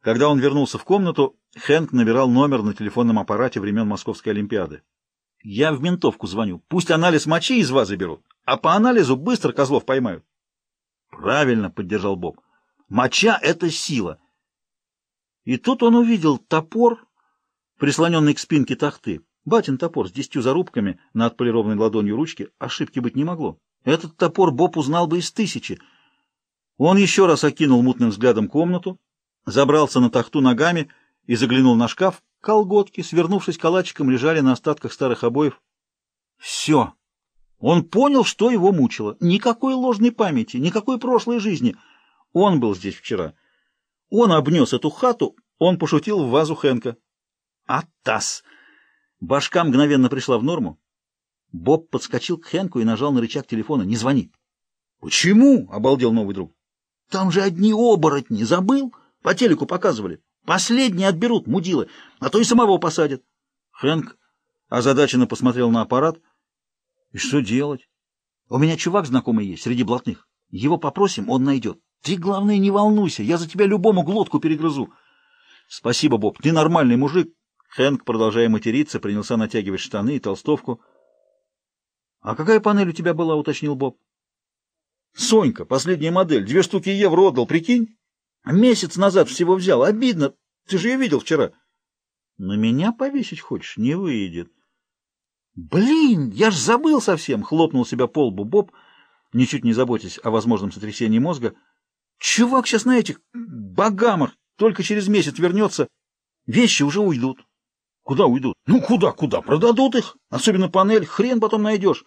Когда он вернулся в комнату, Хэнк набирал номер на телефонном аппарате времен Московской Олимпиады. «Я в ментовку звоню. Пусть анализ мочи из вазы берут, а по анализу быстро козлов поймают». «Правильно», — поддержал Боб. «Моча — это сила». И тут он увидел топор, прислоненный к спинке тахты. Батин топор с десятью зарубками на отполированной ладонью ручки. Ошибки быть не могло. Этот топор Боб узнал бы из тысячи. Он еще раз окинул мутным взглядом комнату, забрался на тахту ногами и заглянул на шкаф. Колготки, свернувшись калачиком, лежали на остатках старых обоев. Все. Он понял, что его мучило. Никакой ложной памяти, никакой прошлой жизни. Он был здесь вчера. Он обнес эту хату, он пошутил в вазу Хэнка. Атас! Башка мгновенно пришла в норму. Боб подскочил к Хэнку и нажал на рычаг телефона. «Не звони». «Почему?» — обалдел новый друг. «Там же одни оборотни. Забыл? По телеку показывали. Последние отберут, мудилы, а то и самого посадят». Хэнк озадаченно посмотрел на аппарат. «И что делать? У меня чувак знакомый есть среди блатных. Его попросим, он найдет. Ты, главное, не волнуйся, я за тебя любому глотку перегрызу». «Спасибо, Боб, ты нормальный мужик». Хэнк, продолжая материться, принялся натягивать штаны и толстовку. «А какая панель у тебя была?» — уточнил Боб. «Сонька, последняя модель. Две штуки евро отдал, прикинь? Месяц назад всего взял. Обидно. Ты же ее видел вчера». «На меня повесить хочешь? Не выйдет». «Блин, я ж забыл совсем!» — хлопнул себя по лбу Боб, ничуть не заботясь о возможном сотрясении мозга. «Чувак сейчас на этих богамах только через месяц вернется. Вещи уже уйдут». «Куда уйдут?» «Ну, куда, куда? Продадут их. Особенно панель. Хрен потом найдешь».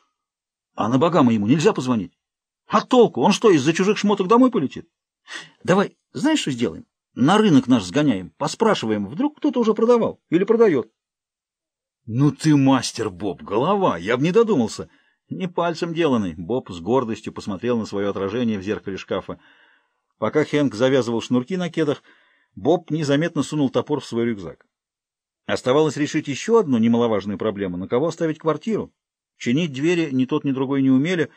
«А на богама ему нельзя позвонить?» «А толку? Он что, из-за чужих шмоток домой полетит?» «Давай, знаешь, что сделаем? На рынок наш сгоняем, поспрашиваем, вдруг кто-то уже продавал или продает». «Ну ты мастер, Боб, голова, я бы не додумался». «Не пальцем деланный», — Боб с гордостью посмотрел на свое отражение в зеркале шкафа. Пока Хэнк завязывал шнурки на кедах, Боб незаметно сунул топор в свой рюкзак. Оставалось решить еще одну немаловажную проблему — на кого оставить квартиру. Чинить двери ни тот, ни другой не умели,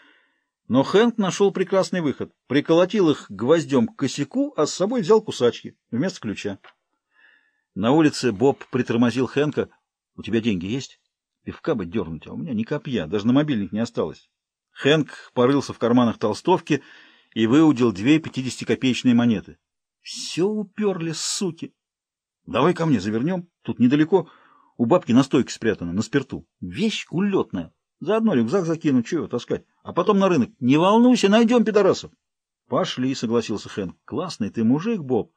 но Хэнк нашел прекрасный выход. Приколотил их гвоздем к косяку, а с собой взял кусачки вместо ключа. На улице Боб притормозил Хэнка. «У тебя деньги есть?» «Пивка бы дернуть, а у меня ни копья, даже на мобильник не осталось». Хэнк порылся в карманах толстовки и выудил две пятидесятикопеечные монеты. «Все уперли, суки!» «Давай ко мне завернем, тут недалеко, у бабки на стойке спрятана, на спирту. Вещь улетная, заодно рюкзак закину, чего таскать, а потом на рынок. Не волнуйся, найдем пидорасов». «Пошли», — согласился Хэнк. «Классный ты мужик, Боб».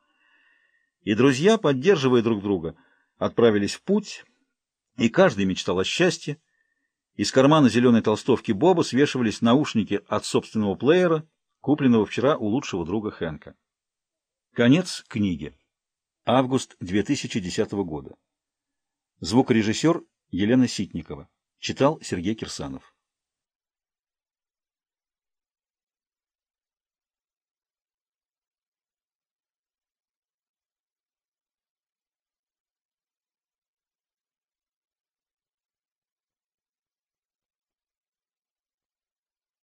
И друзья, поддерживая друг друга, отправились в путь, и каждый мечтал о счастье. Из кармана зеленой толстовки Боба свешивались наушники от собственного плеера, купленного вчера у лучшего друга Хэнка. Конец книги. Август 2010 года. Звукорежиссер Елена Ситникова. Читал Сергей Кирсанов.